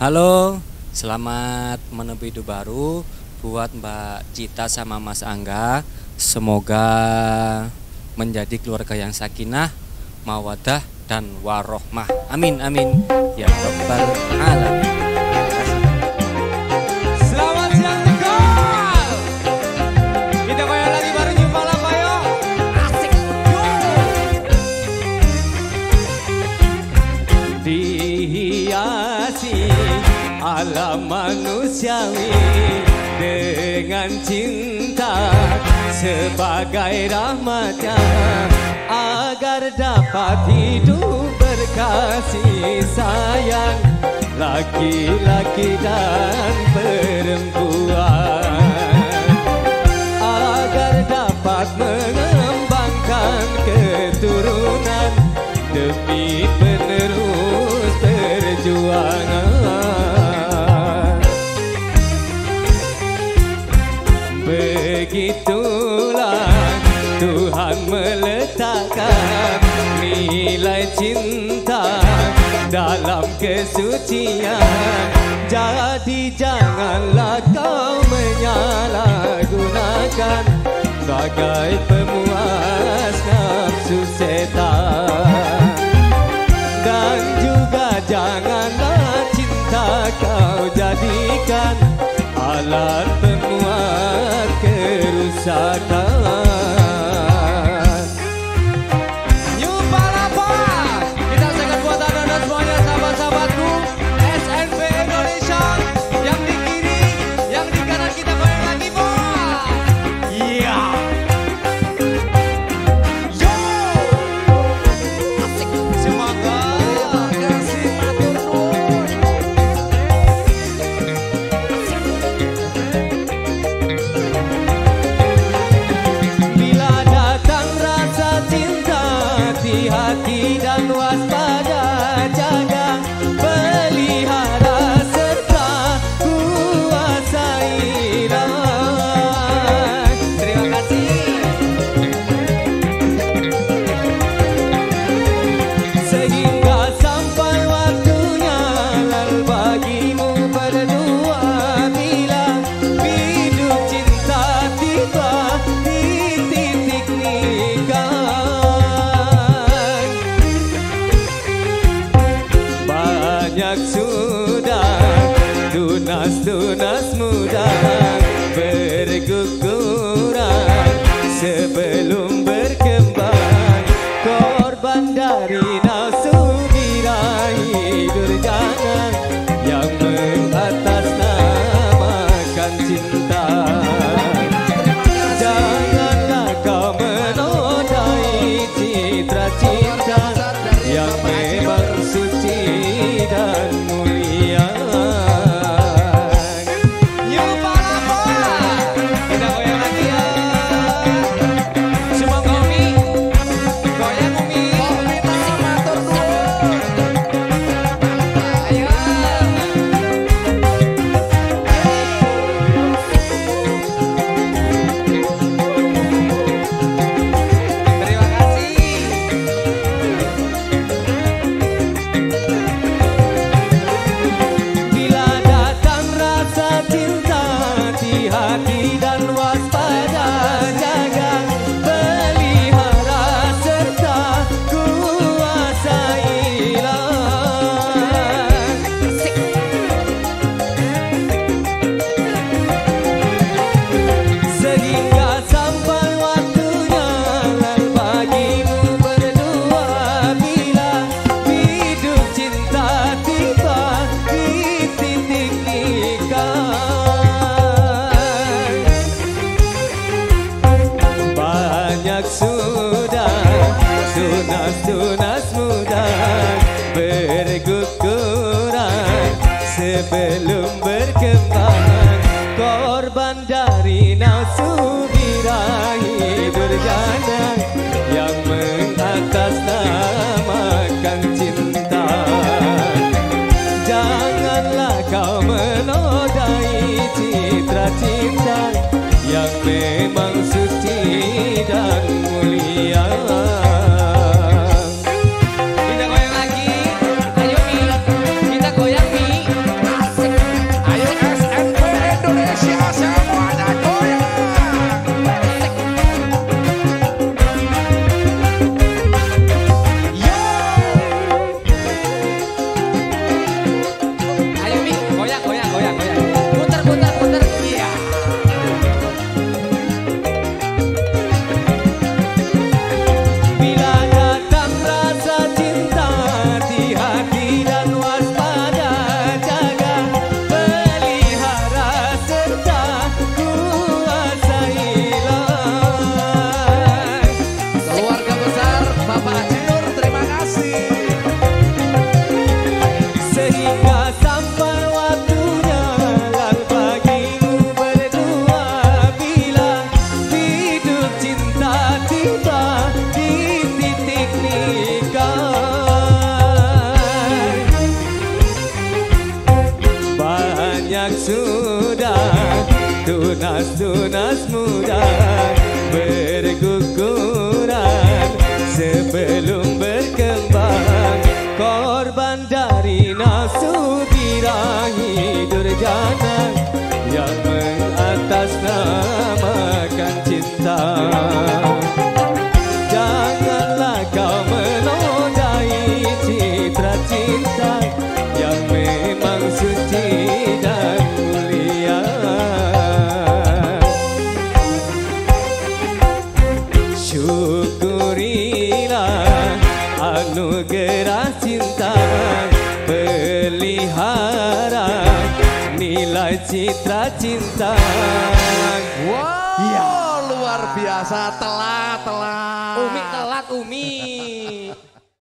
Halo, selamat menepi hidup baru buat Mbak Cita sama Mas Angga. Semoga menjadi keluarga yang sakinah, mawadah dan warohmah. Amin amin ya rabbal alamin. manusiawi dengan cinta sebagai rahmatnya agar dapat hidup berkasih sayang laki-laki dan perempuan. begitulah Tuhan meletakkan nilai cinta dalam kesucian. Jadi janganlah kau menyalahgunakan bagai pemuas nafsu muda sudah Tunas-tunas muda berguguran Sebelum berkembang. Korban dari nafsu birahi durjana Yang mengatasnamakan cinta. Janganlah kau menodai citra cinta Yang memang sudah Tunas-tunas muda berguguran Sebelum berkembang. Korban dari nafsu birahi durjana citra cinta Wow, luar biasa telat telat. Umi telat Umi.